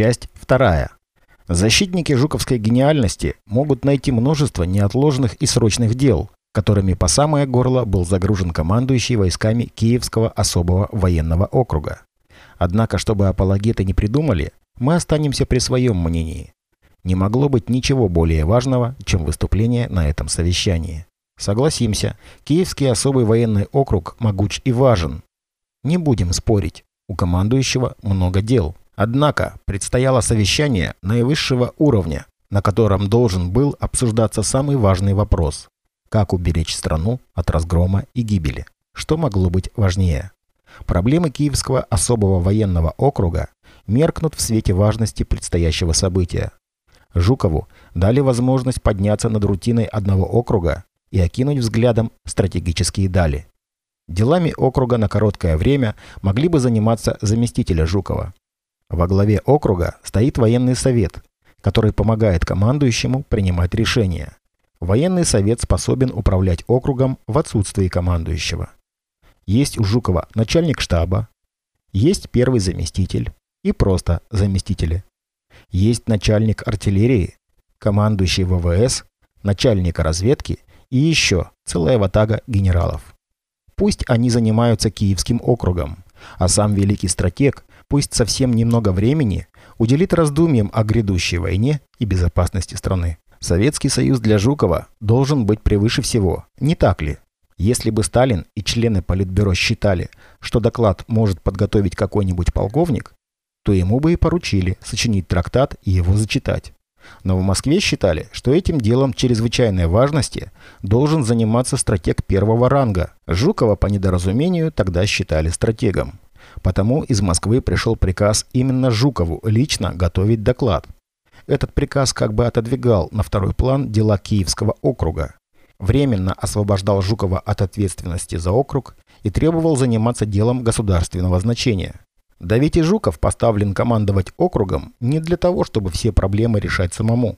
Часть вторая. Защитники жуковской гениальности могут найти множество неотложных и срочных дел, которыми по самое горло был загружен командующий войсками Киевского особого военного округа. Однако, чтобы апологеты не придумали, мы останемся при своем мнении. Не могло быть ничего более важного, чем выступление на этом совещании. Согласимся, Киевский особый военный округ могуч и важен. Не будем спорить, у командующего много дел. Однако предстояло совещание наивысшего уровня, на котором должен был обсуждаться самый важный вопрос – как уберечь страну от разгрома и гибели. Что могло быть важнее? Проблемы Киевского особого военного округа меркнут в свете важности предстоящего события. Жукову дали возможность подняться над рутиной одного округа и окинуть взглядом стратегические дали. Делами округа на короткое время могли бы заниматься заместители Жукова. Во главе округа стоит военный совет, который помогает командующему принимать решения. Военный совет способен управлять округом в отсутствии командующего. Есть у Жукова начальник штаба, есть первый заместитель и просто заместители. Есть начальник артиллерии, командующий ВВС, начальник разведки и еще целая ватага генералов. Пусть они занимаются Киевским округом, а сам великий стратег пусть совсем немного времени уделит раздумьям о грядущей войне и безопасности страны. Советский Союз для Жукова должен быть превыше всего, не так ли? Если бы Сталин и члены Политбюро считали, что доклад может подготовить какой-нибудь полковник, то ему бы и поручили сочинить трактат и его зачитать. Но в Москве считали, что этим делом чрезвычайной важности должен заниматься стратег первого ранга. Жукова по недоразумению тогда считали стратегом. Потому из Москвы пришел приказ именно Жукову лично готовить доклад – этот приказ как бы отодвигал на второй план дела Киевского округа, временно освобождал Жукова от ответственности за округ и требовал заниматься делом государственного значения. Да ведь и Жуков поставлен командовать округом не для того, чтобы все проблемы решать самому,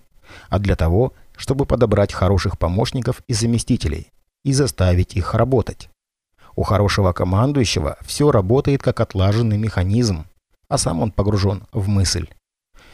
а для того, чтобы подобрать хороших помощников и заместителей и заставить их работать. У хорошего командующего все работает как отлаженный механизм, а сам он погружен в мысль.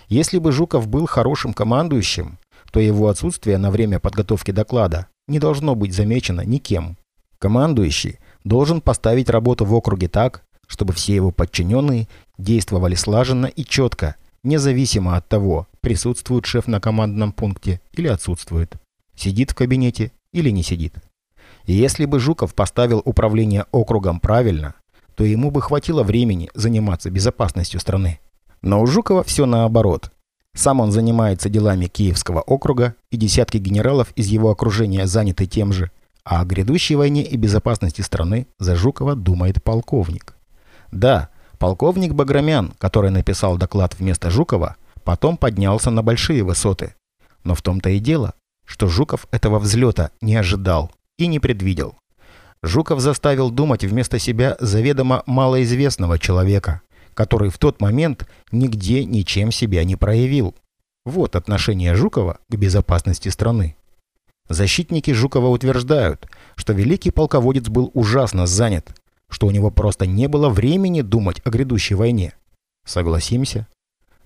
Если бы Жуков был хорошим командующим, то его отсутствие на время подготовки доклада не должно быть замечено никем. Командующий должен поставить работу в округе так, чтобы все его подчиненные действовали слаженно и четко, независимо от того, присутствует шеф на командном пункте или отсутствует, сидит в кабинете или не сидит. Если бы Жуков поставил управление округом правильно, то ему бы хватило времени заниматься безопасностью страны. Но у Жукова все наоборот. Сам он занимается делами Киевского округа, и десятки генералов из его окружения заняты тем же, а о грядущей войне и безопасности страны за Жукова думает полковник. Да, полковник Баграмян, который написал доклад вместо Жукова, потом поднялся на большие высоты. Но в том-то и дело, что Жуков этого взлета не ожидал и не предвидел. Жуков заставил думать вместо себя заведомо малоизвестного человека, который в тот момент нигде ничем себя не проявил. Вот отношение Жукова к безопасности страны. Защитники Жукова утверждают, что великий полководец был ужасно занят, что у него просто не было времени думать о грядущей войне. Согласимся?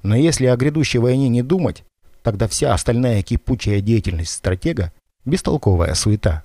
Но если о грядущей войне не думать, тогда вся остальная кипучая деятельность стратега – бестолковая суета.